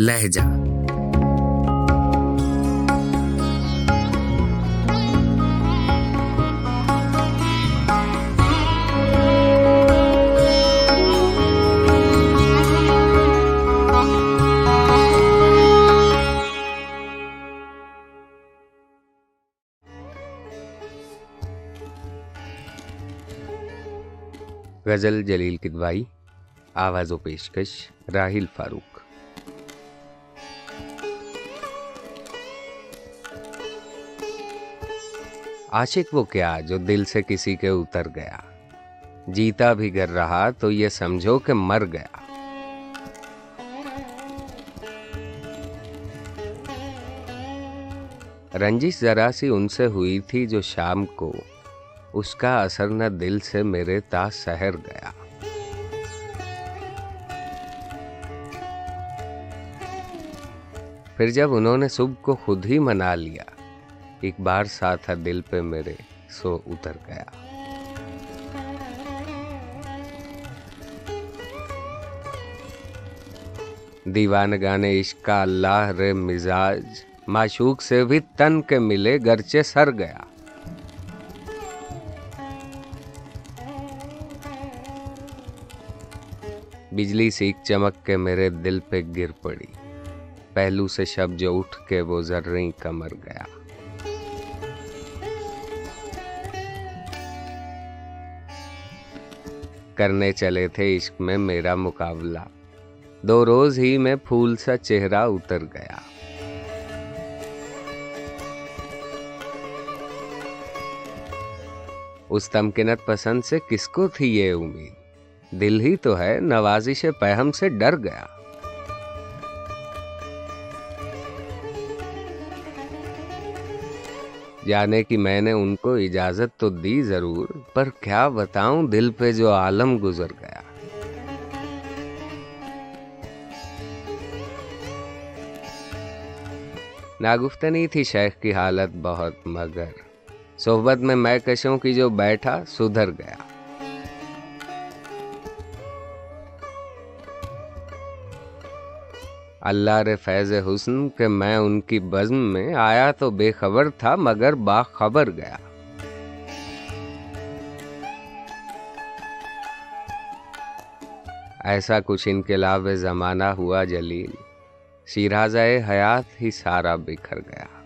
لہجہ۔ غزل جلیل کدوائی آواز و پیشکش راہیل فاروق۔ عاشق وہ کیا جو دل سے کسی کے اتر گیا؟ جیتا بھی گر رہا تو یہ سمجھو کہ مر گیا۔ رنجش ذرا سی ان سے ہوئی تھی جو شام کو اس کا اثر نہ دل سے میرے تا سہر گیا۔ پھر جب انہوں نے صبح کو خود ہی منا لیا ایک بار سا تھا دل پہ میرے، سو اتر گیا۔ دیوان گانے عشق کا اللہ رے مزاج، معشوق سے بھی تن کے ملے گرچے سر گیا۔ بجلی سیکھ چمک کے میرے دل پہ گر پڑی۔ پہلو سے شب جو اٹھ کے وہ ذریں کمر گیا۔ کرنے چلے تھے عشق میں میرا مقابلہ۔ دو روز ہی میں پھول سا چہرہ اتر گیا۔ اس تمکنت پسند سے کس کو تھی یہ امید؟ دل ہی تو ہے نوازش پہم سے ڈر گیا۔ جانے کی میں نے ان کو اجازت تو دی ضرور، پر کیا بتاؤں، دل پہ جو عالم گزر گیا۔ ناگفتنی تھی شیخ کی حالت بہت مگر صحبت میں میں کشوں کی جو بیٹھا، سدھر گیا۔ اللہ رے فیض حسن کہ میں ان کی بزم میں آیا تو بے خبر تھا مگر باخبر گیا۔ ایسا کچھ انقلاب زمانہ ہوا جلیل۔ شیرازہ حیات ہی سارا بکھر گیا۔